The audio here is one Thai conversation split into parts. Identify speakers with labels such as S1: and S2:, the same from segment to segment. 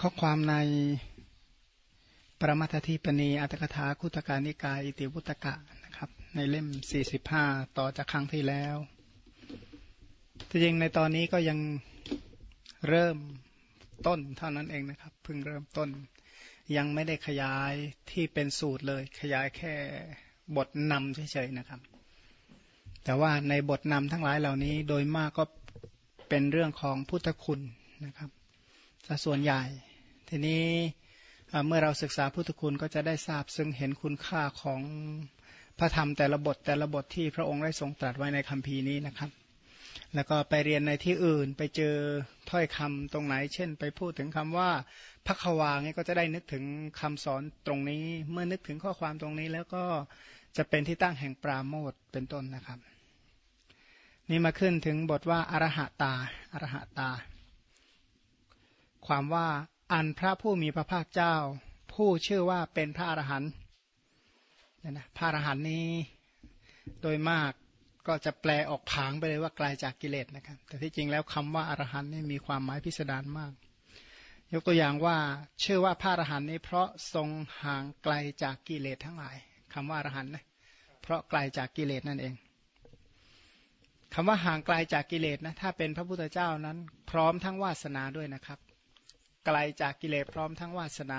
S1: ข้อความในประมัตถิปณีอัตถกถาคุตการนิกายอิติวุตกะนะครับ ในเล่ม 45 ต่อจากครั้งที่แล้วที่จริงในตอนนี้ก็ยังเริ่มต้นเท่านั้นเองนะครับ เพิ่งเริ่มต้น ยังไม่ได้ขยายที่เป็นสูตรเลย ขยายแค่บทนำเฉยๆนะครับ แต่ว่าในบทนำทั้งหลายเหล่านี้โดยมากก็เป็นเรื่องของพุทธคุณนะครับ ส่วนใหญ่ ทีนี้เมื่อเราศึกษาพุทธคุณก็จะได้ทราบซึ่งเห็นคุณค่าของพระธรรมแต่ละบทแต่ละบทที่พระองค์ได้ทรงตรัสไว้ในคัมภีร์นี้นะครับ แล้วก็ไปเรียนในที่อื่นไปเจอถ้อยคำตรงไหน เช่น ไปพูดถึงคำว่าพระควาเนี่ก็จะได้นึกถึงคำสอนตรงนี้ เมื่อนึกถึงข้อความตรงนี้แล้วก็จะเป็นที่ตั้งแห่งปราโมทเป็นต้นนะครับ นี่มาขึ้นถึงบทว่าอรหะตาอรหะตา ความว่าอันพระผู้มีพระภาคเจ้า ผู้ชื่อว่าเป็นพระอรหันต์นี่นะพระอรหันต์นี้โดยมากก็จะแปลออกผางไปเลยว่าไกลาจากกิเลสนะครับ แต่ที่จริงแล้วคำว่าอรหันต์นี่มีความหมายพิสดารมาก ยกตัวอย่างว่าชื่อว่าพระอรหันต์นี้เพราะทรงห่างไกลจากกิเลสทั้งหลายคำว่าอรหันต์นะเพราะไกลาจากกิเลสนั่นเองคำว่าห่างไกลจากกิเลสนะถ้าเป็นพระพุทธเจ้านั้น พร้อมทั้งวาสนาด้วยนะครับ ไกลจากกิเลสพร้อมทั้งวาสนา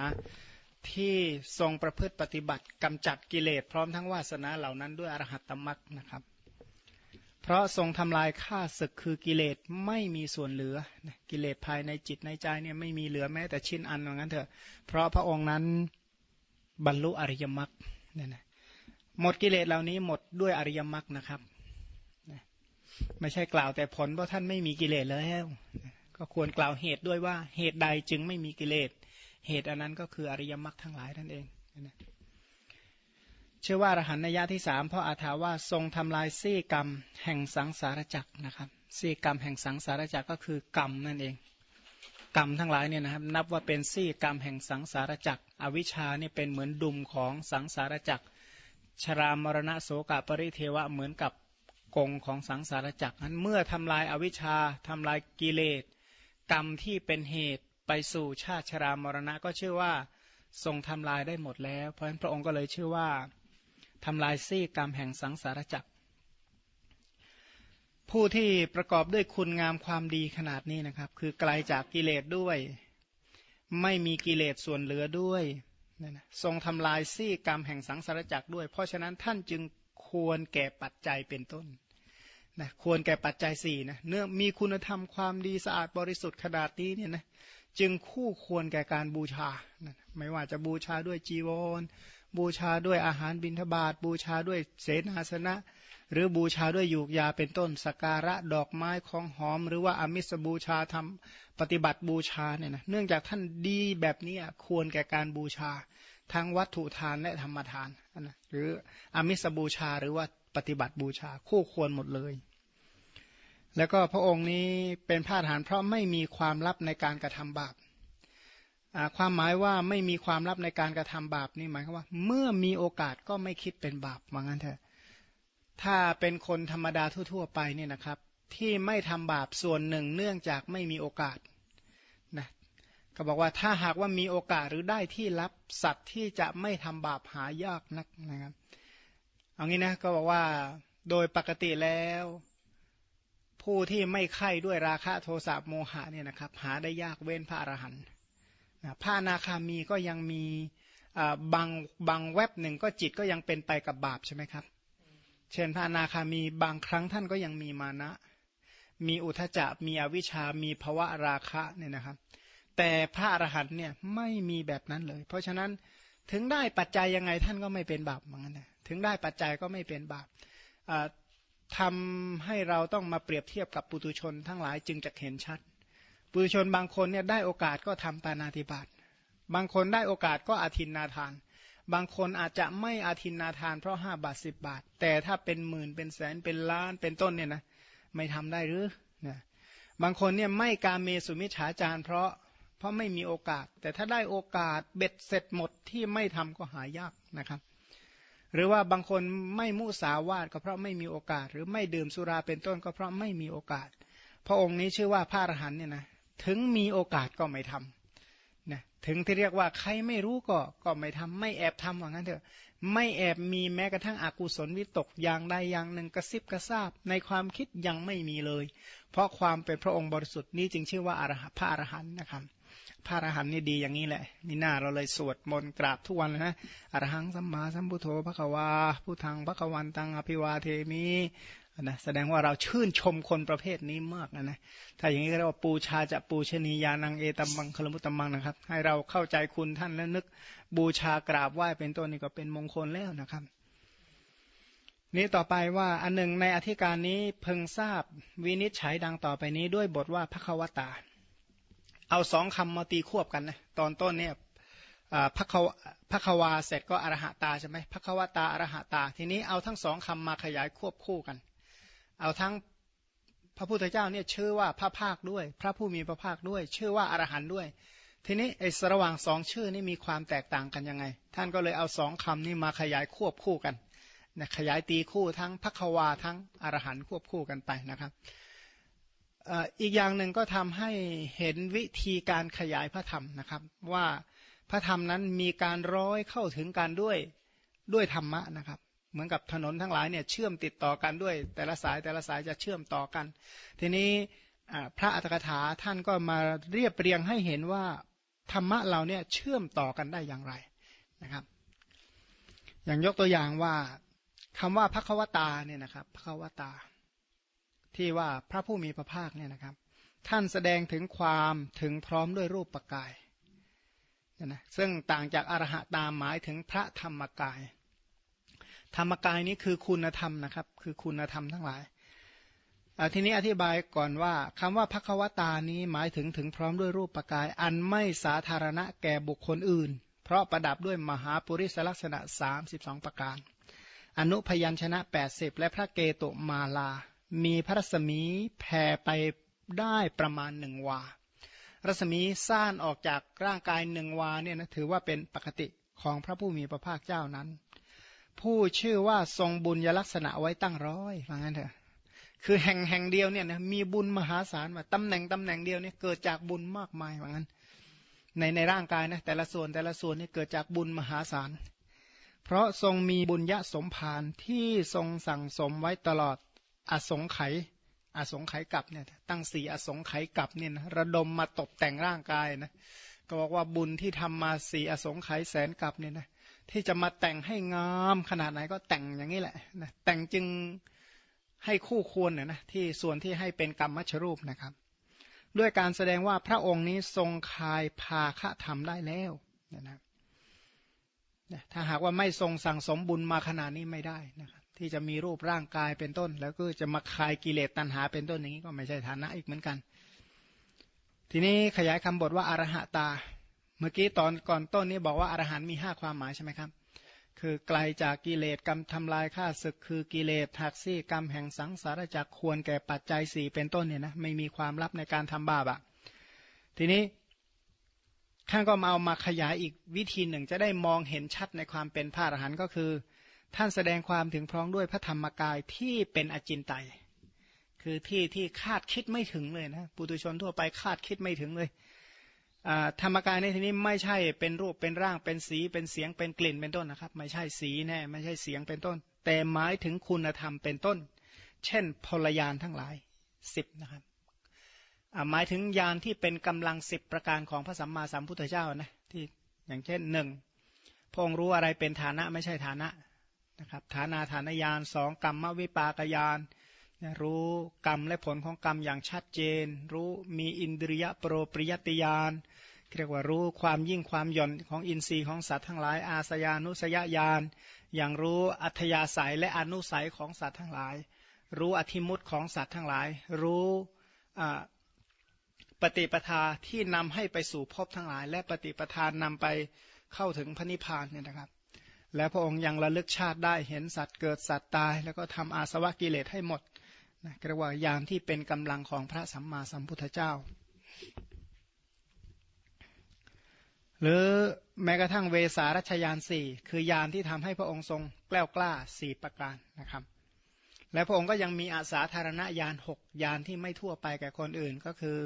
S1: ที่ทรงประพฤติปฏิบัติกำจัดกิเลสพร้อมทั้งวาสนาเหล่านั้นด้วยอรหัตตมรักนะครับ เพราะทรงทำลายข้าศึกคือกิเลสไม่มีส่วนเหลือกิเลสภายในจิตในใจเนี่ยไม่มีเหลือแม้แต่ชิ้นอันว่างั้นเถอะ เพราะพระองค์นั้นบรรลุอริยมรรคเนี่ยนะหมดกิเลสเหล่านี้หมดด้วยอริยมรรคนะครับ ไม่ใช่กล่าวแต่ผลเพราะท่านไม่มีกิเลสแล้ว ก็ควรกล่าวเหตุด้วยว่าเหตุใดจึงไม่มีกิเลส เหตุอันนั้นก็คืออริยมรรคทั้งหลายนั่นเองนะเชื่อว่าอรหันนยะที่สามพราะอาถาว่าทรงทำลายซี่กรรมแห่งสังสารจักรนะครับซี่กรรมแห่งสังสารจักรก็คือกรรมนั่นเอง กรรมทั้งหลายเนี่ยนะครับนับว่าเป็นซี่กรรมแห่งสังสารจักร อวิชชาเนี่ยเป็นเหมือนดุมของสังสารจักร ชรามรณะโสกปริเทวะเหมือนกับกงของสังสารจักรนั้นเมื่อทำลายอวิชชาทำลายกิเลส กรรมที่เป็นเหตุไปสู่ชาติชรามรณะก็ชื่อว่าทรงทำลายได้หมดแล้ว เพราะฉะนั้นพระองค์ก็เลยชื่อว่าทำลายซี่กรรมแห่งสังสารจักร ผู้ที่ประกอบด้วยคุณงามความดีขนาดนี้นะครับ คือไกลาจากกิเลสด้วย ไม่มีกิเลสส่วนเหลือด้วยทรงทำลายซี่กรรมแห่งสังสารจักรด้วย เพราะฉะนั้นท่านจึงควรแก่ปัจจัยเป็นต้น นะควรแก่ปัจจัยสี่นะเนื่องมีคุณธรรมความดีสะอาดบริสุทธิ์ขนาดนี้เนี่ยนะจึงคู่ควรแก่การบูชานะไม่ว่าจะบูชาด้วยจีวร บูชาด้วยอาหารบิณฑบาตบูชาด้วยเสนาสนะ หรือบูชาด้วยยูกยาเป็นต้นสการะดอกไม้ของหอม หรือว่าอมิสบูชาทำปฏิบัติบูชาเนี่ยนะเนื่องจากท่านดีแบบนี้ควรแก่การบูชา ทั้งวัตถุทานและธรรมทานนะหรืออมิสบูชาหรือว่า ปฏิบัติบูชาคู่ควรหมดเลย แล้วก็พระองค์นี้เป็นพาฐานเพราะไม่มีความลับในการกระทำบาปความหมายว่าไม่มีความลับในการกระทำบาปนี่หมายความว่า เมื่อมีโอกาสก็ไม่คิดเป็นบาปว่างั้นเถอะถ้าเป็นคนธรรมดาทั่ว ๆ ไปเนี่ยนะครับ ที่ไม่ทำบาปส่วนหนึ่งเนื่องจากไม่มีโอกาสนะก็บอกว่าถ้าหากว่ามีโอกาสหรือได้ที่รับสัตว์ที่จะไม่ทำบาปหายากนักนะครับ เอางี้นะก็บอกว่าโดยปกติแล้ว ผู้ที่ไม่ไข้ด้วยราคะโทสะโมหะเนี่ยนะครับ หาได้ยากเว้นพระอรหันต์พระนาคามีก็ยังมีบางบางแวบหนึ่งก็จิตก็ยังเป็นไปกับบาปใช่ไหมครับ เช่นพระนาคามีบางครั้งท่านก็ยังมีมานะ มีอุทจจะมีอวิชามีภวะราคะเนี่ยนะครับ แต่พระอรหันต์เนี่ยไม่มีแบบนั้นเลย เพราะฉะนั้นถึงได้ปัจจัยยังไงท่านก็ไม่เป็นบาปเหมือนกันนะ ถึงได้ปัจจัยก็ไม่เป็นบาปทำให้เราต้องมาเปรียบเทียบกับปุตุชนทั้งหลายจึงจะเห็นชัด ปุตุชนบางคนเนี่ยได้โอกาสก็ทำปานาติบาตบางคนได้โอกาสก็อาทินนาทาน บางคนอาจจะไม่อาทินนาทานเพราะห้าบาทสิบบาท แต่ถ้าเป็นหมื่นเป็นแสนเป็นล้านเป็นต้นเนี่ยนะไม่ทำได้หรือนะบางคนเนี่ยไม่การเมสุมิฉาจารเพราะเพราะไม่มีโอกาส แต่ถ้าได้โอกาสเบ็ดเสร็จหมดที่ไม่ทำก็หายากนะครับ หรือว่าบางคนไม่มุสาวาทก็เพราะไม่มีโอกาส หรือไม่ดื่มสุราเป็นต้นก็เพราะไม่มีโอกาส พระองค์นี้ชื่อว่าพระอรหันเนี่ยนะถึงมีโอกาสก็ไม่ทำนะถึงที่เรียกว่าใครไม่รู้ก็ก็ไม่ทำไม่แอบทำว่างั้นเถอะ ไม่แอบมีแม้กระทั่งอกุศลวิตกอย่างใดอย่างหนึ่งกระซิบกระซาบ ในความคิดยังไม่มีเลย เพราะความเป็นพระองค์บริสุทธิ์นี้จึงชื่อว่าอรหพระอรหันต์นะครับ พระอรหันต์นี่ดีอย่างนี้แหละนี่หน้าเราเลยสวดมนต์กราบทุกวันนะอรหังสัมมาสัมพุทโธพระควาผู้ทางพระควันตังอภิวาเทมินะแสดงว่าเราชื่นชมคนประเภทนี้มากนะนะถ้าอย่างนี้ก็เรียกว่าปูชาจะปูชนียานังเอตัมบังคลมุตตัมบังนะครับ ให้เราเข้าใจคุณท่านและนึกบูชากราบไหว้เป็นต้นนี่ก็เป็นมงคลแล้วนะครับนี้ต่อไปว่าอันหนึ่งในอธิการนี้เพึงทราบวินิจฉัยดังต่อไปนี้ด้วยบทว่าพระควตา เอาสองคำมาตีควบกันนะตอนต้นเนี่ยพระควพระควาเสร็จก็อรหตาใช่ไหมพระควตาอรหตา ทีนี้เอาทั้งสองคำมาขยายควบคู่กัน เอาทั้งพระพุทธเจ้าเนี่ยชื่อว่าพระภาคด้วย พระผู้มีพระภาคด้วย ชื่อว่าอรหันด้วย ทีนี้ไอ้ระหว่างสองชื่อนี่มีความแตกต่างกันยังไง ท่านก็เลยเอาสองคำนี้มาขยายควบคู่กันนะขยายตีคู่ทั้งพระควาทั้งอรหันควบคู่กันไปนะครับ อีกอย่างหนึ่งก็ทำให้เห็นวิธีการขยายพระธรรมนะครับ ว่าพระธรรมนั้นมีการร้อยเข้าถึงกันด้วยด้วยธรรมะนะครับ เหมือนกับถนนทั้งหลายเนี่ยเชื่อมติดต่อกันด้วย แต่ละสายแต่ละสายจะเชื่อมต่อกัน ทีนี้พระอัตถกถาท่านก็มาเรียบเรียงให้เห็นว่าธรรมะเราเนี่ยเชื่อมต่อกันได้อย่างไรนะครับ อย่างยกตัวอย่างว่าคำว่าพระควตาเนี่ยนะครับพระควตา ที่ว่าพระผู้มีพระภาคเนี่ยนะครับ ท่านแสดงถึงความถึงพร้อมด้วยรูปปกายนะซึ่งต่างจากอรหะตามหมายถึงพระธรรมกาย ธรรมกายนี้คือคุณธรรมนะครับ คือคุณธรรมทั้งหลายทีนี้อธิบายก่อนว่าคำว่าพักวตานี้หมายถึงถึงพร้อมด้วยรูปปกาย อันไม่สาธารณะแก่บุคคลอื่น เพราะประดับด้วยมหาปุริสลักษณะ 32 ประการ อนุพยัญชนะ 80 และพระเกตุมาลา มีพระรัศมีแผ่ไปได้ประมาณหนึ่งวา รัศมีซ่านออกจากร่างกายหนึ่งวาเนี่ยนะถือว่าเป็นปกติของพระผู้มีพระภาคเจ้านั้น ผู้ชื่อว่าทรงบุญยลักษณะไว้ตั้งร้อยว่างั้นเถอะคือแห่งแห่งเดียวเนี่ยนะมีบุญมหาศาลว่าตำแหน่งตำแหน่งเดียวเนี่ยเกิดจากบุญมากมายว่างั้น ในในร่างกายนะแต่ละส่วนแต่ละส่วนเนี่ยเกิดจากบุญมหาศาล เพราะทรงมีบุญยะสมภารที่ทรงสั่งสมไว้ตลอด อสงไขยอสงไขยกับเนี่ยตั้งสี่อสงไขยกับเนี่ยนะระดมมาตกแต่งร่างกายนะก็บอกว่าบุญที่ทำมาสี่อสงไขยแสนกับเนี่ยนะที่จะมาแต่งให้งามขนาดไหนก็แต่งอย่างนี้แหละนะแต่งจึงให้คู่ควรนะนะที่ส่วนที่ให้เป็นกรรมมัชรูปนะครับ ด้วยการแสดงว่าพระองค์นี้ทรงคายพาคะธรรมได้แล้วนะถ้าหากว่าไม่ทรงสั่งสมบุญมาขนาดนี้ไม่ได้นะครับ ที่จะมีรูปร่างกายเป็นต้น แล้วก็จะมาคลายกิเลสตัณหาเป็นต้นอย่างนี้ก็ไม่ใช่ฐานะอีกเหมือนกัน ทีนี้ขยายคำบทว่าอารหตา เมื่อกี้ตอนก่อนต้นนี้บอกว่าอรหันมีห้าความหมายใช่ไหมครับ คือไกลจากกิเลสกรรมทำลายข้าศึกคือกิเลสทักซี่กรรมแห่งสังสารจักควรแก่ปัจจัยสี่เป็นต้นเนี่ยนะไม่มีความลับในการทำบาปอะทีนี้ข้างก็มาเอามาขยายอีกวิธีหนึ่งจะได้มองเห็นชัดในความเป็นพระอรหันต์ก็คือ ท่านแสดงความถึงพร้อมด้วยพระธรรมกายที่เป็นอจินไตย คือที่ที่คาดคิดไม่ถึงเลยนะปุตุชนทั่วไปคาดคิดไม่ถึงเลยธรรมกายในที่นี้ไม่ใช่เป็นรูปเป็นร่างเป็นสีเป็นเสียงเป็นกลิ่นเป็นต้นนะครับ ไม่ใช่สีแน่ไม่ใช่เสียงเป็นต้น แต่หมายถึงคุณธรรมเป็นต้น เช่นพลยานทั้งหลายสิบนะครับหมายถึงยานที่เป็นกำลังสิบประการของพระสัมมาสัมพุทธเจ้านะที่อย่างเช่นหนึ่งพงรู้อะไรเป็นฐานะไม่ใช่ฐานะ นะครับฐานาฐานยานสองกรรมวิปากยานรู้กรรมและผลของกรรมอย่างชัดเจน รู้มีอินทรียโปรปริยติยานเรียกว่ารู้ความยิ่งความหย่อนของอินทรีย์ของสัตว์ทั้งหลาย อาสยานุสยญาณอย่างรู้อัธยาศัยและอนุสัยของสัตว์ทั้งหลาย รู้อธิมุตของสัตว์ทั้งหลาย รู้ปฏิปทาที่นำให้ไปสู่ภพทั้งหลาย และปฏิปทานนำไปเข้าถึงพระนิพพานเนี่ยนะครับ และพระองค์ยังระลึกชาติได้เห็นสัตว์เกิดสัตว์ตาย แล้วก็ทำอาสวะกิเลสให้หมดนะเรียกว่ายานที่เป็นกำลังของพระสัมมาสัมพุทธเจ้า หรือแม้กระทั่งเวสารัชยานสี่คือยานที่ทำให้พระองค์ทรงแกล้วกล้าสี่ประการนะครับ และพระองค์ก็ยังมีอาสาธารณญาณหกยานที่ไม่ทั่วไปแก่คนอื่นก็คือ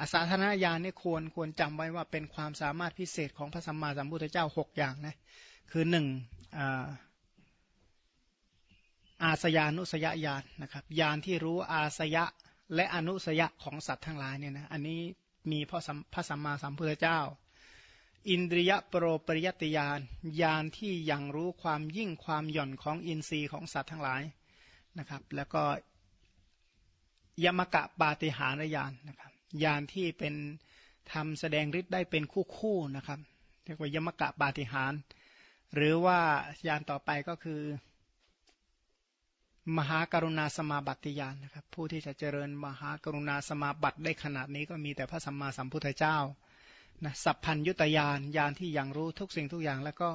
S1: อาสาธารณญาณนี่ควรควรจำไว้ว่าเป็นความสามารถพิเศษของพระสัมมาสัมพุทธเจ้าหกอย่างนะคือหนึ่งอาสยานุสยญาณนะครับญาณที่รู้อาสยะและอนุสยะของสัตว์ทั้งหลายเนี่ยนะอันนี้มีพระพระสัมมาสัมพุทธเจ้า อินทรียโปรปริยติญาณญาณที่ยังรู้ความยิ่งความหย่อนของอินทรีย์ของสัตว์ทั้งหลายนะครับ แล้วก็ยมกะปาติหารญาณนะครับ ญาณที่เป็นทำแสดงฤทธิ์ได้เป็นคู่คู่นะครับเรียกว่ายมกะปาติหาร หรือว่าญาณต่อไปก็คือ มหากรุณาสมาบัติญาณนะครับ ผู้ที่จะเจริญมหากรุณาสมาบัติได้ขนาดนี้ก็มีแต่พระสัมมาสัมพุทธเจ้านะสัพพัญยุตยานญาณที่ยังรู้ทุกสิ่งทุกอย่าง แล้วก็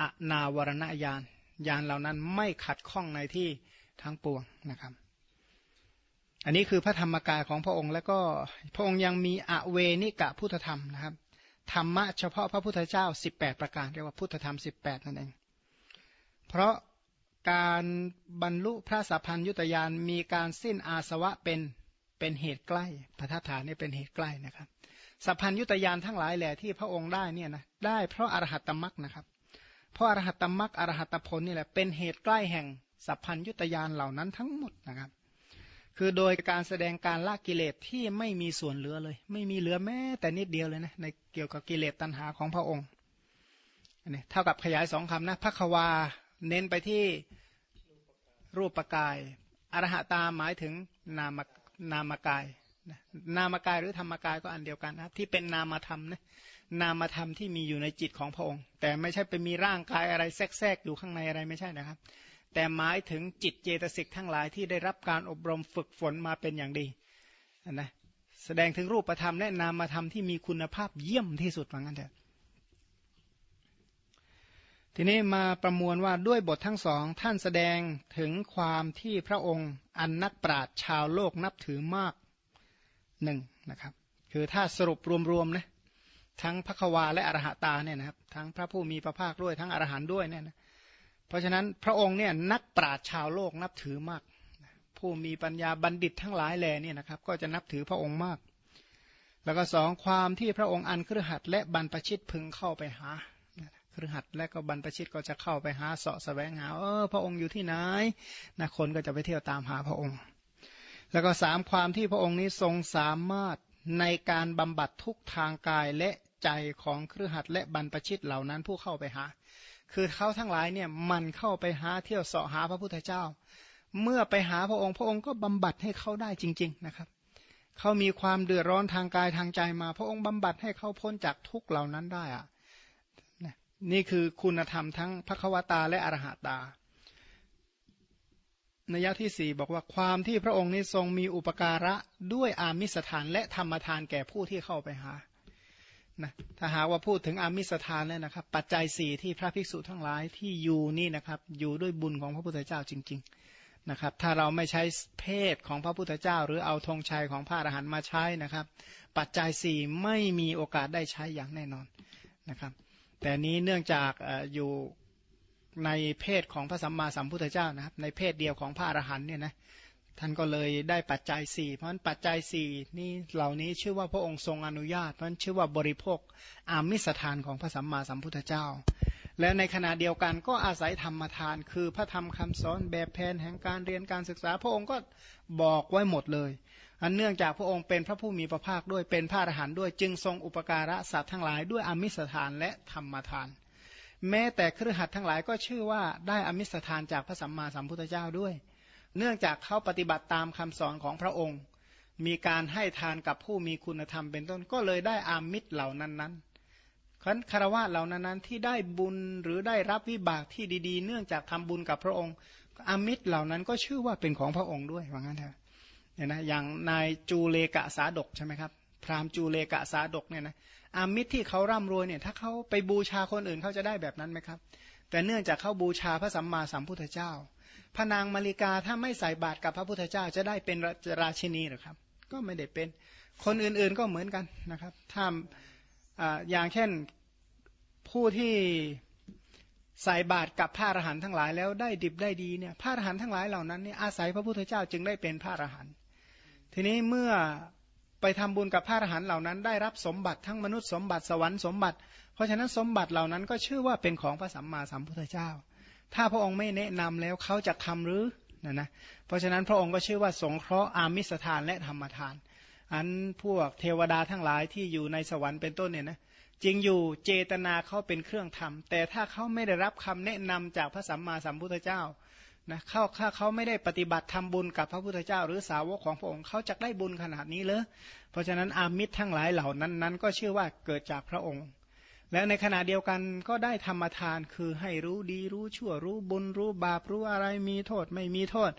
S1: อนาวรณญาณญาณเหล่านั้นไม่ขัดข้องในที่ทั้งปวงนะครับ อันนี้คือพระธรรมกายของพระองค์ แล้วก็พระองค์ยังมีอเวนิกะพุทธธรรมนะครับธรรมะเฉพาะพระพุทธเจ้า 18 ประการเรียกว่าพุทธธรรม 18 นั่นเอง เพราะการบรรลุพระสัพพัญยุตยานมีการสิ้นอาสวะเป็นเป็นเหตุใกล้พระธาฐานนี่เป็นเหตุใกล้นะครับสัพพัญยุตยานทั้งหลายแหละที่พระองค์ได้เนี่ยนะได้เพราะอรหัตตมรักนะครับ เพราะอรหัตตมรักอรหัตผลนี่แหละเป็นเหตุใกล้แห่งสัพพัญยุตยานเหล่านั้นทั้งหมดนะครับ คือโดยการแสดงการละกิเลสที่ไม่มีส่วนเหลือเลย ไม่มีเหลือแม้แต่นิดเดียวเลยนะในเกี่ยวกับกิเลสตัณหาของพระองค์นนี้เท่ากับขยายสองคำนะพระควาเน้นไปที่รูปกาย อรหตาหมายถึงนามนามกาย นามกายหรือธรรมกายก็อันเดียวกันนะที่เป็นนามธรรมนะนามธรรมที่มีอยู่ในจิตของพระองค์ แต่ไม่ใช่ไปมีร่างกายอะไรแทรกๆอยู่ข้างในอะไรไม่ใช่นะครับ แต่หมายถึงจิตเจตสิกทั้งหลายที่ได้รับการอบรมฝึกฝนมาเป็นอย่างดีนะแสดงถึงรูปธรรมและนามธรรมที่มีคุณภาพเยี่ยมที่สุดว่างั้นเถอะทีนี้มาประมวลว่าด้วยบททั้งสองท่านแสดงถึงความที่พระองค์อันนักปราชญ์ชาวโลกนับถือมากหนึ่งนะครับ คือถ้าสรุปรวมๆนะทั้งพระควาและอรหตาเนี่ยนะครับ ทั้งพระผู้มีพระภาคด้วยทั้งอรหันด้วยเนี่ยนะ เพราะฉะนั้นพระองค์เนี่ยนักปราชญ์ชาวโลกนับถือมาก ผู้มีปัญญาบัณฑิตทั้งหลายแหล่เนี่ยนะครับก็จะนับถือพระองค์มาก แล้วก็สองความที่พระองค์อันเครือหัดและบรรพชิตพึงเข้าไปหาฤหัสและก็บรรพชิตก็จะเข้าไปหาเสาะแสวงหาเออพระองค์อยู่ที่ไหนนะคนก็จะไปเที่ยวตามหาพระองค์ แล้วก็สามความที่พระองค์นี้ทรงสามารถในการบำบัดทุกทางกายและใจของเครือขัดและบรรพชิตเหล่านั้นผู้เข้าไปหา คือเขาทั้งหลายเนี่ยมันเข้าไปหาเที่ยวเสาะหาพระพุทธเจ้า เมื่อไปหาพระองค์ พระองค์ก็บำบัดให้เขาได้จริง ๆนะครับเขามีความเดือดร้อนทางกายทางใจมา พระองค์บำบัดให้เขาพ้นจากทุกเหล่านั้นได้อะนี่คือคุณธรรมทั้งพระควตาและอรหตานัยยะที่สี่บอกว่าความที่พระองค์นี้ทรงมีอุปการะด้วยอามิสถานและธรรมทานแก่ผู้ที่เข้าไปหา นะถ้าหากว่าพูดถึงอามิสถานเนี่ยนะครับ ปัจจัยสี่ที่พระภิกษุทั้งหลายที่อยู่นี่นะครับอยู่ด้วยบุญของพระพุทธเจ้าจริง ๆนะครับ ถ้าเราไม่ใช้เพศของพระพุทธเจ้า หรือเอาธงชัยของพระอรหันต์มาใช้นะครับ ปัจจัยสี่ไม่มีโอกาสได้ใช้อย่างแน่นอนนะครับ แต่นี้เนื่องจากอยู่ในเพศของพระสัมมาสัมพุทธเจ้านะครับ ในเพศเดียวของพระอรหันต์เนี่ยนะ ท่านก็เลยได้ปัจจัยสี่เพราะฉะนั้นปัจจัยสี่นี่เหล่านี้ชื่อว่าพระองค์ทรงอนุญาตเพราะฉะนั้นชื่อว่าบริโภคอามิสทานของพระสัมมาสัมพุทธเจ้า และในขณะเดียวกันก็อาศัยธรรมทาน คือพระธรรมคำสอนแบบแผนแห่งการเรียนการศึกษา พระองค์ก็บอกไว้หมดเลยอันเนื่องจากพระองค์เป็นพระผู้มีพระภาคด้วยเป็นพระอรหันต์ด้วยจึงทรงอุปการะสัตว์ทั้งหลายด้วยอมิสทานและธรรมทาน แม้แต่ครือขัดทั้งหลายก็ชื่อว่าได้อมิสทานจากพระสัมมาสัมพุทธเจ้าด้วย เนื่องจากเขาปฏิบัติตามคำสอนของพระองค์ มีการให้ทานกับผู้มีคุณธรรมเป็นต้นก็เลยได้อามิตรเหล่านั้นนั้นขันคารวะเหล่านั้นที่ได้บุญหรือได้รับวิบากที่ดีๆ เนื่องจากทำบุญกับพระองค์อามิตรเหล่านั้นก็ชื่อว่าเป็นของพระองค์ด้วยว่างั้นเถอะเนี่ยนะอย่างนายจูเลกะสาดกใช่ไหมครับ พราหมณ์จูเลกะสาดกเนี่ยนะอามิตรที่เขาร่ำรวยเนี่ยถ้าเขาไปบูชาคนอื่นเขาจะได้แบบนั้นไหมครับ แต่เนื่องจากเขาบูชาพระสัมมาสัมพุทธเจ้า พระนางมาริกาถ้าไม่ใส่บาตรกับพระพุทธเจ้าจะได้เป็นราชินีหรือครับ ก็ไม่ได้เป็นคนอื่นๆก็เหมือนกันนะครับถ้าอย่างเช่นผู้ที่ใส่บาตรกับพระอรหันต์ทั้งหลายแล้วได้ดิบได้ดีเนี่ยพระอรหันต์ทั้งหลายเหล่านั้นเนี่ยอาศัยพระพุทธเจ้าจึงได้เป็นพระอรหันต์ทีนี้เมื่อไปทำบุญกับพระอรหันต์เหล่านั้นได้รับสมบัติทั้งมนุษย์สมบัติสวรรค์สมบัติ เพราะฉะนั้นสมบัติเหล่านั้นก็ชื่อว่าเป็นของพระสัมมาสัมพุทธเจ้า ถ้าพระองค์ไม่แนะนำแล้วเขาจะทำหรือนะนะเพราะฉะนั้นพระองค์ก็ชื่อว่าสงเคราะห์อามิสทานและธรรมทาน อันพวกเทวดาทั้งหลายที่อยู่ในสวรรค์เป็นต้นเนี่ยนะจริงอยู่เจตนาเขาเป็นเครื่องทำแต่ถ้าเขาไม่ได้รับคำแนะนำจากพระสัมมาสัมพุทธเจ้านะเขาถ้าเขาไม่ได้ปฏิบัติทำบุญกับพระพุทธเจ้า หรือสาวกของพระองค์เขาจะได้บุญขนาดนี้เลยเพราะฉะนั้นอามิตรทั้งหลายเหล่านั้นนั้นก็เชื่อว่าเกิดจากพระองค์ และในขณะเดียวกันก็ได้ธรรมทานคือให้รู้ดีรู้ชั่วรู้บุญรู้บาปรู้อะไรมีโทษไม่มีโทษ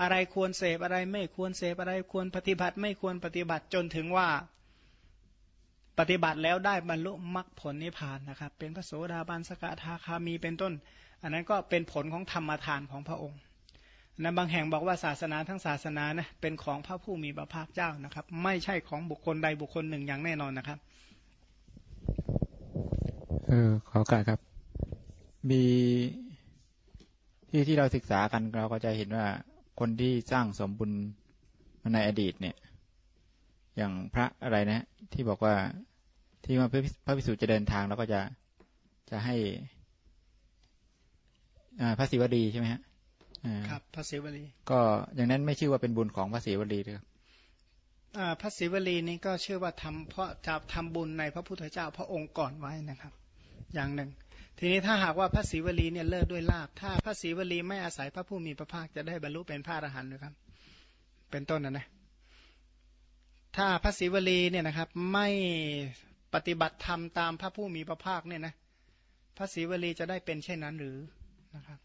S1: อะไรควรเสพอะไรไม่ควรเสพอะไรควรปฏิบัติ ไม่ควรปฏิบัติจนถึงว่า ปฏิบัติแล้วได้บรรลุมรรคผลนิพพานนะครับ เป็นพระโสดาบันสกทาคามีเป็นต้น อันนั้นก็เป็นผลของธรรมทานของพระองค์นะบางแห่งบอกว่าศาสนาทั้งศาสนานะเป็นของพระผู้มีพระภาคเจ้านะครับ ไม่ใช่ของบุคคลใดบุคคลหนึ่งอย่างแน่นอนนะครับ
S2: เออขอการครับ มีที่ที่เราศึกษากันเราก็จะเห็นว่าคนที่สร้างสมบุญในอดีตเนี่ย อย่างพระอะไรนะ ที่บอกว่าที่ว่าพระพิสุจะเดินทางแล้วก็จะจะให้พระศิวดีใช่ไหมฮะ
S1: ครับพระศิวลี
S2: ก็อย่างนั้นไม่ชื่อว่าเป็นบุญของพระศิวลีเลยครับ
S1: พระศิวลีนี้ก็ชื่อว่าทำเพราะจะทำบุญในพระพุทธเจ้าพระองค์ก่อนไว้นะครับ อย่างหนึ่ง ทีนี้ถ้าหากว่าพระศิวลีเนี่ยเลิกด้วยลาบถ้าพระศิวลีไม่อาศัยพระผู้มีพระภาคจะได้บรรลุเป็นพระอรหันต์นะครับ เป็นต้นนะนะถ้าพระศิวลีเนี่ยนะครับไม่ปฏิบัติธรรมตามพระผู้มีพระภาคเนี่ยนะพระศิวลีจะได้เป็นเช่นนั้นหรือนะครับ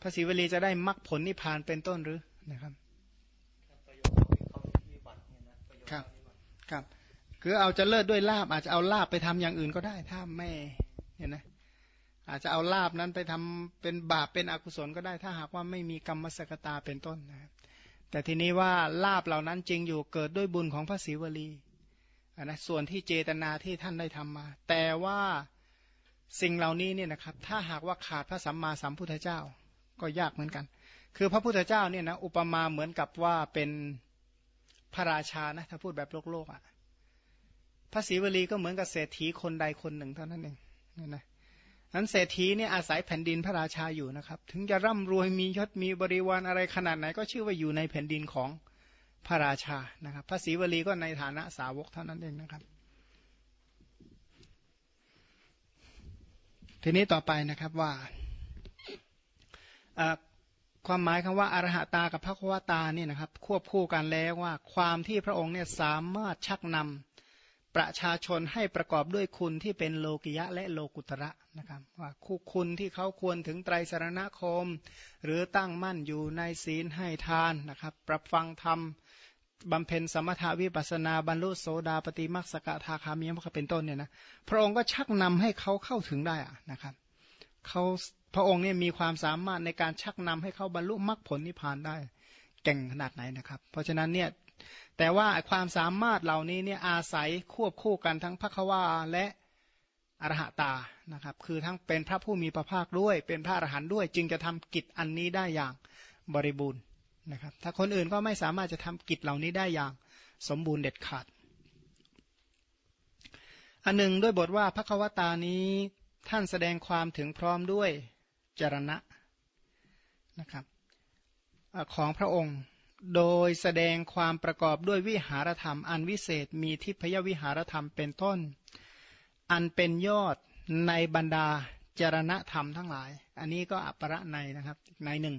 S1: พระศิวลีจะได้มรรคผลนิพพานเป็นต้นหรือนะครับครับครับ คือเอาจะเลิศด้วยลาบอาจจะเอาลาบไปทำอย่างอื่นก็ได้ถ้าไม่เห็นไหมอาจจะเอาลาบนั้นไปทำเป็นบาปเป็นอกุศลก็ได้ ถ้าหากว่าไม่มีกรรมสกตาเป็นต้นนะครับแต่ทีนี้ว่าลาบเหล่านั้นจริงอยู่เกิดด้วยบุญของพระศิวลีนะส่วนที่เจตนาที่ท่านได้ทำมา แต่ว่าสิ่งเหล่านี้เนี่ยนะครับ ถ้าหากว่าขาดพระสัมมาสัมพุทธเจ้าก็ยากเหมือนกัน คือพระพุทธเจ้าเนี่ยนะอุปมาเหมือนกับว่าเป็นพระราชานะถ้าพูดแบบโลกโลกอะ่ะ พระศรีวลีก็เหมือนกับเศรษฐีคนใดคนหนึ่งเท่านั้นเองนี่นะนั้นเศรษฐีเนี่ยอาศัยแผ่นดินพระราชาอยู่นะครับ ถึงจะร่ำรวยมียศมีบริวารอะไรขนาดไหน ก็ชื่อว่าอยู่ในแผ่นดินของพระราชานะครับพระศรีวลีก็ในฐานะสาวกเท่านั้นเองนะครับ ทีนี้ต่อไปนะครับว่าความหมายคำว่าอารหตากับพระควตาเนี่ยนะครับ ควบคู่กันแล้วว่าความที่พระองค์เนี่ยสามารถชักนำ ประชาชนให้ประกอบด้วยคุณที่เป็นโลกิยะและโลกุตระนะครับว่าคู่คุณที่เขาควรถึงไตรสารณคม หรือตั้งมั่นอยู่ในศีลให้ทานนะครับ ปรับฟังธรรมบำเพ็ญสมถาวิปัสนาบรรลุโสดาปฏิมักสกทาคามีมรเป็นต้นเนี่ยนะพระองค์ก็ชักนำให้เขาเข้าถึงได้อะนะครับเขาพระองค์เนี่ยมีความสามารถในการชักนำให้เขาบรรลุมรรคผลนิพพานได้เก่งขนาดไหนนะครับ เพราะฉะนั้นเนี่ย แต่ว่าความสามารถเหล่านี้เนี่ยอาศัยควบคู่กันทั้งพระควาและอรหตานะครับ คือทั้งเป็นพระผู้มีพระภาคด้วย เป็นพระอรหันต์ด้วย จึงจะทำกิจอันนี้ได้อย่างบริบูรณ์นะครับ ถ้าคนอื่นก็ไม่สามารถจะทำกิจเหล่านี้ได้อย่างสมบูรณ์เด็ดขาด อันหนึ่งด้วยบทว่าพระควตานี้ท่านแสดงความถึงพร้อมด้วยจรณะนะครับของพระองค์ โดยแสดงความประกอบด้วยวิหารธรรม อันวิเศษมีทิพยวิหารธรรมเป็นต้น อันเป็นยอดในบรรดาจรณธรรมทั้งหลาย อันนี้ก็อัปรในนะครับในหนึ่ง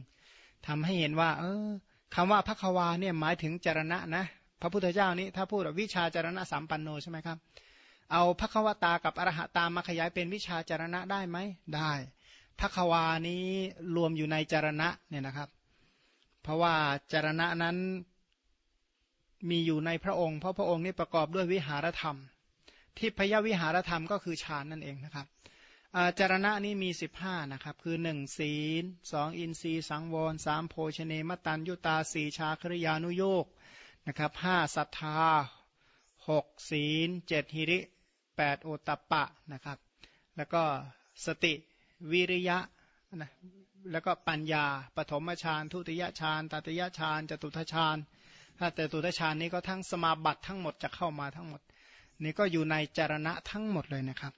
S1: ทำให้เห็นว่า เออคำว่าพระควาเนี่ยหมายถึงจรณะนะพระพุทธเจ้านี้ถ้าพูดวิชาจรณะสามปันโนใช่ไหมครับ เอาพระควตากับอรหตามาขยายเป็นวิชาจารณะได้ไหมได้พระควานี้รวมอยู่ในจารณะเนี่ยนะครับ เพราะว่าจารณะนั้นมีอยู่ในพระองค์ เพราะพระองค์นี้ประกอบด้วยวิหารธรรม ที่พยวิหารธรรมก็คือฌานนั่นเองนะครับจารณะนี้มีสิบห้านะครับคือหนึ่งศีลสองอินทรีย์สังวรสามโภชเนมตันยุตาสี่ชาคริยานุโยกนะครับห้าศรัทธาหกศีลเจ็ดหิริแปดโอตปะนะครับ แล้วก็สติวิริยะนะ แล้วก็ปัญญา ปฐมฌาน ทุติยฌานตติยฌานจตุทฌาน ถ้าแต่ตุตฌานนี้ก็ทั้งสมาบัติทั้งหมดจะเข้ามาทั้งหมด นี่ก็อยู่ในจารณะทั้งหมดเลยนะครับ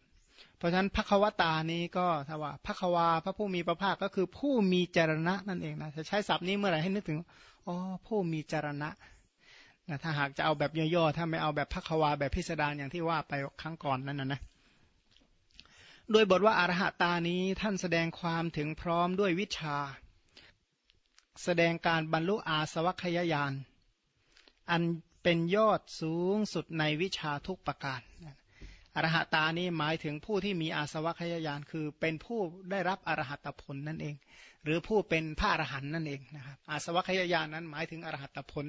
S1: เพราะฉะนั้นพระควตานี้ก็ถ้าว่าพระควาพระผู้มีพระภาคก็คือผู้มีจารณะนั่นเองนะจะใช้ศัพท์นี้เมื่อไหร่ให้นึกถึงอ๋อผู้มีจารณะนะถ้าหากจะเอาแบบย่อๆถ้าไม่เอาแบบพระควาแบบพิสดารอย่างที่ว่าไปครั้งก่อนนั่นนะนะ โดยบทว่าอารหัตานี้ท่านแสดงความถึงพร้อมด้วยวิชา แสดงการบรรลุอาสวัคยายาน อันเป็นยอดสูงสุดในวิชาทุกประการอรหัตานี้หมายถึงผู้ที่มีอาสวัคยายานคือเป็นผู้ได้รับอรหัตผลนั่นเอง หรือผู้เป็นพระอรหันต์นั่นเองนะครับอาสวัคยายานนั้นหมายถึงอรหัตผล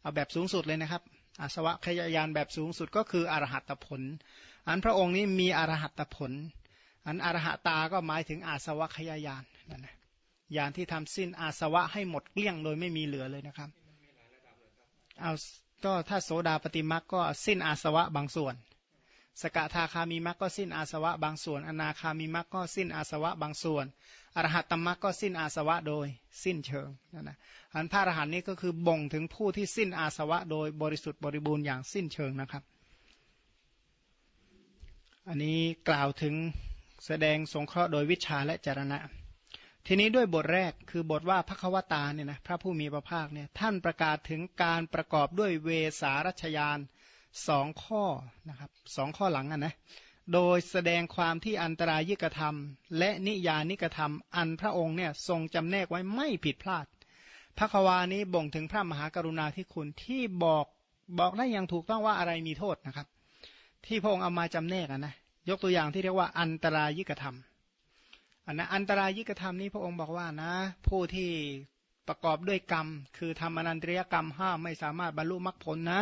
S1: เอาแบบสูงสุดเลยนะครับ อาสวัคยายานแบบสูงสุดก็คืออรหัตผล อันพระองค์นี้มีอรหัตผล อันอรหตาก็หมายถึงอาสวะขยายานนั่นนะยานที่ทำสิ้นอาสวะให้หมดเกลี้ยงโดยไม่มีเหลือเลยนะครับ เอาก็ถ้าโสดาปฏิมักก็สิ้นอาสวะบางส่วน สกทาคามีมักก็สิ้นอาสวะบางส่วน อนาคามีมักก็สิ้นอาสวะบางส่วนอรหัตตมักก็สิ้นอาสวะโดยสิ้นเชิงนั่นนะอันพระอรหันต์นี้ก็คือบ่งถึงผู้ที่สิ้นอาสวะโดยบริสุทธิ์บริบูรณ์อย่างสิ้นเชิงนะครับ อันนี้กล่าวถึง แสดงสงเคราะห์โดยวิชาและจรณะ ทีนี้ด้วยบทแรกคือบทว่าพระควตาเนี่ยนะพระผู้มีพระภาคเนี่ยท่านประกาศถึงการประกอบด้วยเวสารัชยานสองข้อนะครับสองข้อหลังอะนะโดยแสดงความที่อันตรายิกธรรม และนิยานิกธรรม อันพระองค์เนี่ยทรงจำแนกไว้ไม่ผิดพลาดพระควานี้บ่งถึงพระมหากรุณาธิคุณที่บอกบอกได้อย่างถูกต้องว่าอะไรมีโทษนะครับ ที่พระองค์เอามาจำแนกนะ ยกตัวอย่างที่เรียกว่าอันตรายิกธรรมอันนะอันตรายิกธรรมนี้พระองค์บอกว่านะ ผู้ที่ประกอบด้วยกรรม คือทำอนันตริยกรรมห้าไม่สามารถบรรลุมรรคผลนะ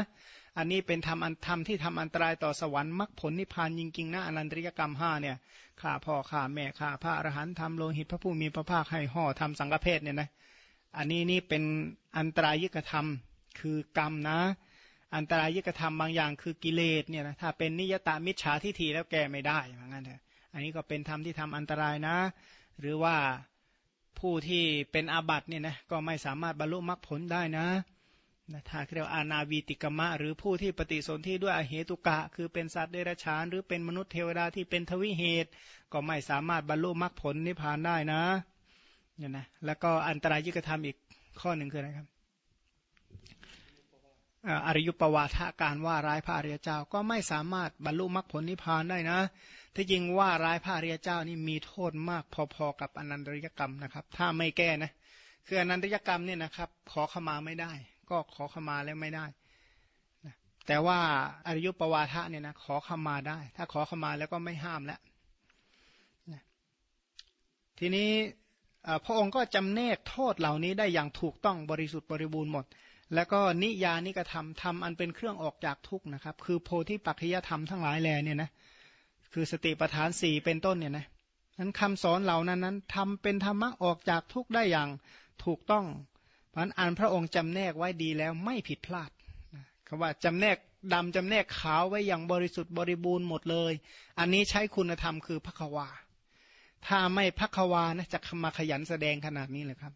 S1: อันนี้เป็นธรรมอันธรรมที่ทำอันตรายต่อสวรรค์มรรคผลนิพพานจริงๆนะอนันตริยกรรมห้าเนี่ยข่าพ่อข่าแม่ข่าพระอรหันต์ทำโลหิตพระผู้มีพระภาคให้ห่อทำสังฆเพศเนี่ยนะอันนี้นี่เป็นอันตรายิกธรรมคือกรรมนะ อันตรายิกธรรมบางอย่างคือกิเลสเนี่ยนะถ้าเป็นนิยตามิจฉาทิฏฐิแล้วแก้ไม่ได้เหมือนกันเถอะอันนี้ก็เป็นธรรมที่ทำอันตรายนะ หรือว่าผู้ที่เป็นอาบัติเนี่ยนะก็ไม่สามารถบรรลุมรรคผลได้นะนะถ้าเรียกอานาวีติกมะ หรือผู้ที่ปฏิสนธิด้วยอเหตุกะ คือเป็นสัตว์เดรัจฉาน หรือเป็นมนุษย์เทวดาที่เป็นทวิเหตุ ก็ไม่สามารถบรรลุมรรคผลนิพพานได้นะเนี่ยนะแล้วก็อันตรายิกธรรมอีกข้อหนึ่งคืออะไรครับ อริยุปวาทะการว่าร้ายพระอริยเจ้าก็ไม่สามารถบรรลุมรรคผลนิพพานได้นะที่จริงว่าร้ายพระอริยเจ้านี่มีโทษมากพอๆกับอนันตริยกรรมนะครับ ถ้าไม่แก้นะคืออนันตริยกรรมเนี่ยนะครับ ขอขมาไม่ได้ ก็ขอขมาแล้วไม่ได้แต่ว่าอริยุปวาทะเนี่ยนะขอขมาได้ ถ้าขอขมาแล้วก็ไม่ห้ามแล้วทีนี้พระองค์ก็จำแนกโทษเหล่านี้ได้อย่างถูกต้องบริสุทธิ์บริบูรณ์หมด แล้วก็นิยานิกธรรมทำอันเป็นเครื่องออกจากทุกข์นะครับ คือโพธิปัจจยธรรมทั้งหลายแลเนี่ยนะคือสติปัฏฐานสี่เป็นต้นเนี่ยนะนั้นคำสอนเหล่านั้นนั้นทำเป็นธรรมะออกจากทุกข์ได้อย่างถูกต้องเพราะนั้นอันพระองค์จำแนกไว้ดีแล้วไม่ผิดพลาดคำว่าจำแนกดำจำแนกขาวไว้อย่างบริสุทธิ์บริบูรณ์หมดเลย อันนี้ใช้คุณธรรมคือพระควาถ้าไม่พระควานะจะมาขยันแสดงขนาดนี้เลยครับ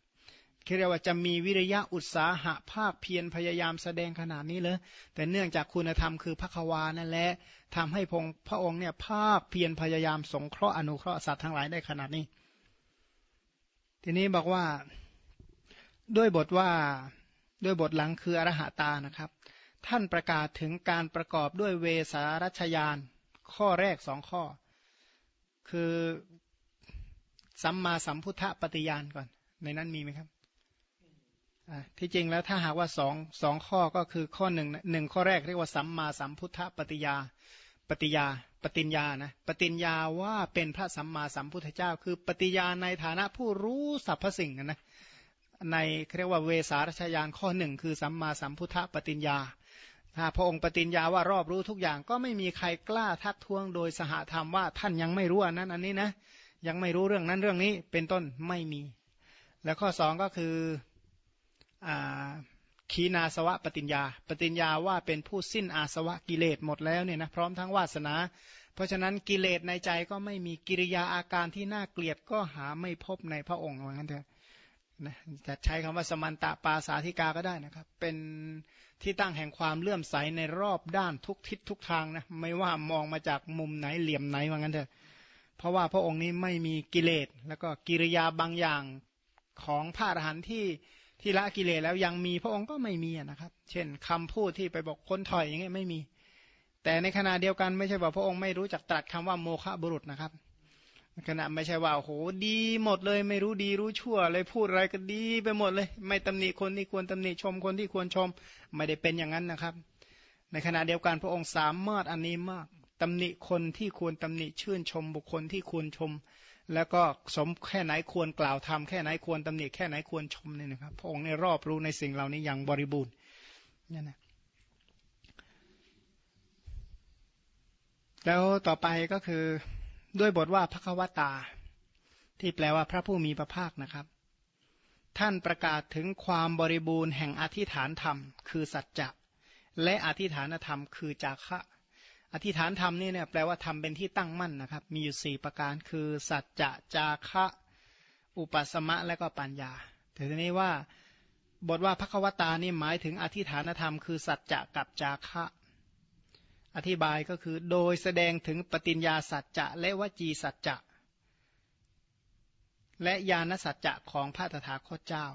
S1: เรียกว่าจะมีวิริยะอุตสาหะภาคเพียรพยายามแสดงขนาดนี้เลยแต่เนื่องจากคุณธรรมคือพระควานั่นแหละทำให้พงพระองค์เนี่ยภาคเพียรพยายามสงเคราะห์อนุเคราะห์สัตว์ทั้งหลายได้ขนาดนี้ ทีนี้บอกว่าด้วยบทว่าด้วยบทหลังคืออรหาตานะครับ ท่านประกาศถึงการประกอบด้วยเวสารัชยานข้อแรกสองข้อ คือสัมมาสัมพุทธปฏิญาณก่อน ในนั้นมีไหมครับ ที่จริงแล้วถ้าหากว่าสองสองข้อก็คือข้อหนึ่งหนึ่งข้อแรกเรียกว่าสัมมาสัมพุทธปฏิยาปฏิยา ปฏิญญานะปฏิญญาว่าเป็นพระสัมมาสัมพุทธเจ้า คือปฏิญาในฐานะผู้รู้สรรพสิ่งนะในเรียกว่าเวสารัชยานข้อหนึ่งคือสัมมาสัมพุทธปฏิญญาถ้าพระองค์ปฏิญญาว่ารอบรู้ทุกอย่างก็ไม่มีใครกล้าทักท้วงโดยสหธรรมว่าท่านยังไม่รู้อันนั้นอันนี้นะยังไม่รู้เรื่องนั้นเรื่องนี้เป็นต้นไม่มี แล้วข้อสองก็คือ ขีนาสวะปฏิญญา ปฏิญญาว่าเป็นผู้สิ้นอาสวะกิเลสหมดแล้วเนี่ยนะพร้อมทั้งวาสนา เพราะฉะนั้นกิเลสในใจก็ไม่มีกิริยาอาการที่น่าเกลียดก็หาไม่พบในพระองค์เหมือนกันเถอะนะจะใช้คำว่าสมันตะปาสาธิกาก็ได้นะครับ เป็นที่ตั้งแห่งความเลื่อมใสในรอบด้านทุกทิศทุกทางนะไม่ว่ามองมาจากมุมไหนเหลี่ยมไหนว่างั้นเถอะเพราะว่าพระองค์นี้ไม่มีกิเลสแล้วก็กิริยาบางอย่างของพระอรหันต์ที่ ที่ละกิเลสแล้วยังมีพระองค์ก็ไม่มีนะครับ เช่นคำพูดที่ไปบอกคนถอยอย่างเงี้ยไม่มี แต่ในขณะเดียวกันไม่ใช่ว่าพระองค์ไม่รู้จักตรัสคำว่าโมฆะบุรุษนะครับขณะไม่ใช่ว่าโหดีหมดเลยไม่รู้ดีรู้ชั่วเลยพูดอะไรก็ดีไปหมดเลย ไม่ตำหนิคนที่ควรตำหนิชมคนที่ควรชม ไม่ได้เป็นอย่างนั้นนะครับ ในขณะเดียวกันพระองค์สามารถอันนี้มากตำหนิคนที่ควรตำหนิชื่นชม บุคคลที่ควรชม แล้วก็สมแค่ไหนควรกล่าวทำแค่ไหนควรตำหนิแค่ไหนควรชมเนี่ยนะครับ พระองค์ในรอบรู้ในสิ่งเหล่านี้อย่างบริบูรณ์นี่นะแล้วต่อไปก็คือด้วยบทว่าพระควตา ที่แปลว่าพระผู้มีพระภาคนะครับ ท่านประกาศถึงความบริบูรณ์แห่งอธิฐานธรรม คือสัจจะและอธิฐานธรรมคือจาคะ อธิษฐานธรรมนี่เนี่ยแปลว่าทำเป็นที่ตั้งมั่นนะครับ มีอยู่สี่ประการคือ สัจจะจาคะ อุปสมะและก็ปัญญาแต่ทีนี้ว่าบทว่าพระควตานี่หมายถึงอธิฐานธรรมคือสัจจะกับจาคะ อธิบายก็คือโดยแสดงถึงปฏิญญาสัจจะและวจีสัจจะ และญาณสัจจะของพระตถาคตเจ้า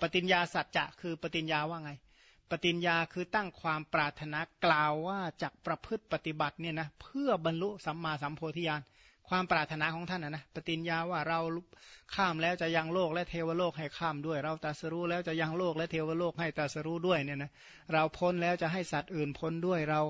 S1: ปฏิญญาสัจจะคือปฏิญญาว่าไง ปฏิญญาคือตั้งความปรารถนากล่าวว่าจากประพฤติปฏิบัติเนี่ยนะเพื่อบรรลุสัมมาสัมโพธิญาณความปรารถนาของท่านนะนะปฏิญญาว่าเราข้ามแล้วจะยังโลกและเทวโลกให้ข้ามด้วย เราตรัสรู้แล้วจะยังโลกและเทวโลกให้ตรัสรู้ด้วยเนี่ยนะเราพ้นแล้วจะให้สัตว์อื่นพ้นด้วยเรา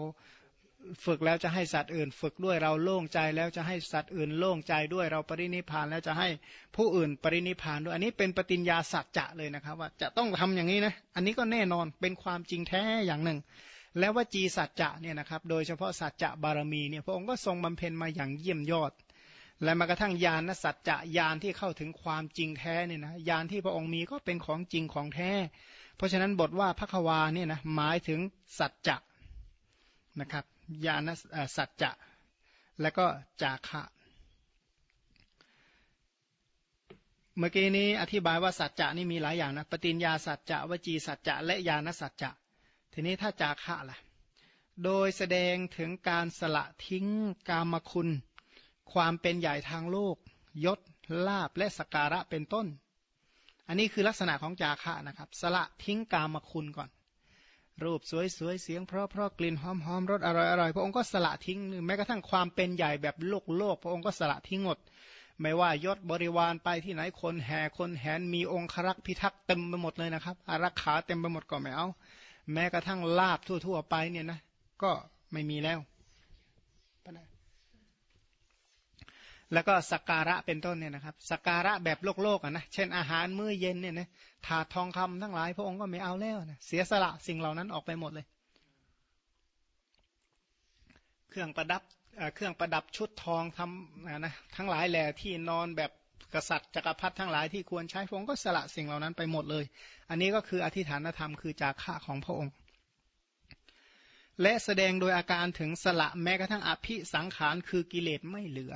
S1: ฝึกแล้วจะให้สัตว์อื่น ฝึกด้วยเราโล่งใจแล้วจะให้สัตว์อื่นโล่งใจด้วยเราปรินิพานแล้วจะให้ผู้อื่นปรินิพานด้วยอันนี้เป็นปฏิญญาสัจจะเลยนะครับ ว่าจะต้องทำอย่างนี้นะอันนี้ก็แน่นอนเป็นความจริงแท้อย่างหนึ่ง แล้วว่าจีสัจจะเนี่ยนะครับโดยเฉพาะสัจจะบารมีเนี่ยพระองค์ก็ทรงบำเพ็ญมาอย่างเยี่ยมยอด และมากระทั่งญาณสัจจะญาณที่เข้าถึงความจริงแท้เนี่ยนะญาณที่พระองค์มีก็เป็นของจริงของแท้ เพราะฉะนั้นบทว่าพระควาเนี่ยนะหมายถึงสัจจะนะครับ ญาณสัจจะ และก็จาคะเมื่อกี้นี้อธิบายว่าสัจจะนี่มีหลายอย่างนะปฏิญญาสัจจะวจีสัจจะและญาณสัจจะ ทีนี้ถ้าจาคะล่ะ โดยแสดงถึงการสละทิ้งกามคุณ ความเป็นใหญ่ทางโลก ยศลาบและสการะเป็นต้น อันนี้คือลักษณะของจาคะนะครับ สละทิ้งกามคุณก่อน รูปสวยๆยเสียงเพราะเพราะกลิ่นหอมหอมรสอร่อยอร่อยพระองค์ก็สละทิ้งแม้กระทั่งความเป็นใหญ่แบบโลกโลก พระองค์ก็สละทิ้งหมดไม่ว่ายศบริวารไปที่ไหนคนแห่คนแหนมีองครักษ์พิทักษ์เต็มไปหมดเลยนะครับอารักขาเต็มไปหมดก็ไม่เอา แม้กระทั่งลาบทั่ว ๆ ไปเนี่ยนะก็ไม่มีแล้ว แล้วก็สักการะเป็นต้นเนี่ยนะครับสักการะแบบโลกโลกอะนะเช่นอาหารมื้อเย็นเนี่ยนะถาดทองคำทั้งหลายพระองค์ก็ไม่เอาแล้วนะเสียสละสิ่งเหล่านั้นออกไปหมดเลย เครื่องประดับเครื่องประดับชุดทองทำนะทั้งหลายแหล่ที่นอนแบบกษัตริย์จักรพรรดิทั้งหลายที่ควรใช้พระองค์ก็สละสิ่งเหล่านั้นไปหมดเลย อันนี้ก็คืออธิฐานธรรมคือจากข้าของพระองค์ และแสดงโดยอาการถึงสละแม้กระทั่งอภิสังขารคือกิเลสไม่เหลือ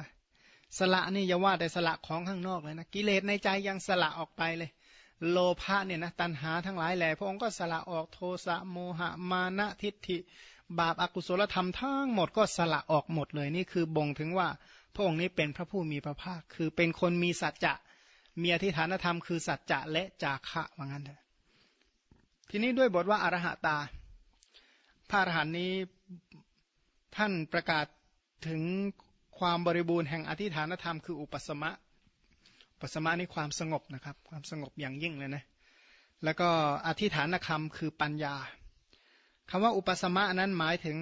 S1: สละนี่อย่าว่าแต่สละของข้างนอกเลยนะกิเลสในใจยังสละออกไปเลย โลภะเนี่ยนะตัณหาทั้งหลายแหล่พระองค์ก็สละออกโทสะโมหะมานะทิฏฐิ บาปอากุศลธรรมทั้งหมดก็สละออกหมดเลยนี่คือบ่งถึงว่าพระองค์นี้เป็นพระผู้มีพระภาค คือเป็นคนมีสัจจะมีอธิฐานธรรมคือสัจจะและจาคะว่างั้นเถอะทีนี้ด้วยบทว่าอารหตา พระอรหันต์นี้ท่านประกาศถึง ความบริบูรณ์แห่งอธิฐานธรรมคืออุปสมะอุปสมะนี่ความสงบนะครับ ความสงบอย่างยิ่งเลยนะแล้วก็อธิฐานคำคือปัญญาคำว่าอุปสมะนั้นหมายถึง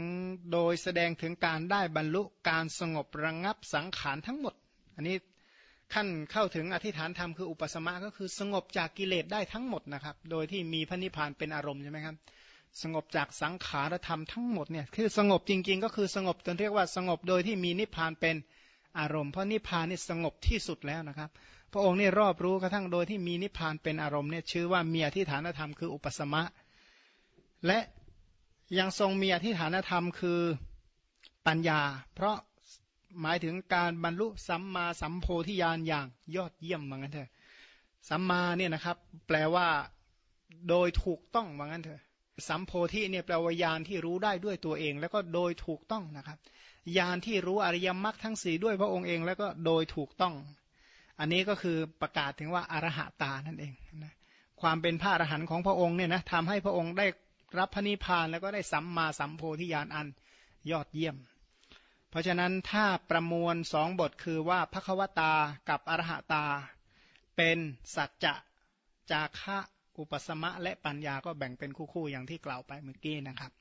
S1: โดยแสดงถึงการได้บรรลุการสงบระงงับสังขารทั้งหมด อันนี้ขั้นเข้าถึงอธิฐานธรรมคืออุปสมะก็คือสงบจากกิเลสได้ทั้งหมดนะครับ โดยที่มีพระนิพพานเป็นอารมณ์ใช่ไหมครับ สงบจากสังขารธรรมทั้งหมดเนี่ยคือสงบจริงๆ ก็คือสงบจนเรียกว่าสงบโดยที่มีนิพพานเป็นอารมณ์เพราะนิพพานนี่สงบที่สุดแล้วนะครับ พระองค์นี่รอบรู้กระทั่งโดยที่มีนิพพานเป็นอารมณ์เนี่ยชื่อว่ามีอธิฐานธรรมคืออุปสมะ และยังทรงมีอธิฐานธรรมคือปัญญา เพราะหมายถึงการบรรลุสัมมาสัมโพธิญาณอย่างยอดเยี่ยมเหมือนกันเถอะสัมมาเนี่ยนะครับ แปลว่าโดยถูกต้องว่างั้นเถอะ สัมโพธิเนี่ยแปลว่ายานที่รู้ได้ด้วยตัวเอง แล้วก็โดยถูกต้องนะครับยานที่รู้อริยมรรคทั้งสี่ด้วยพระองค์เองแล้วก็โดยถูกต้อง อันนี้ก็คือประกาศถึงว่าอารหตานั่นเองนะความเป็นพระอรหันต์ของพระองค์เนี่ยนะทำให้พระองค์ได้รับพระนิพพานแล้วก็ได้สัมมาสัมโพธิญาณอันยอดเยี่ยม เพราะฉะนั้นถ้าประมวลสองบทคือว่าพระควตากับอรหตา เป็นสัจจะจาคะ อุปสมะและปัญญาก็แบ่งเป็นคู่ๆอย่างที่กล่าวไปเมื่อกี้นะครับ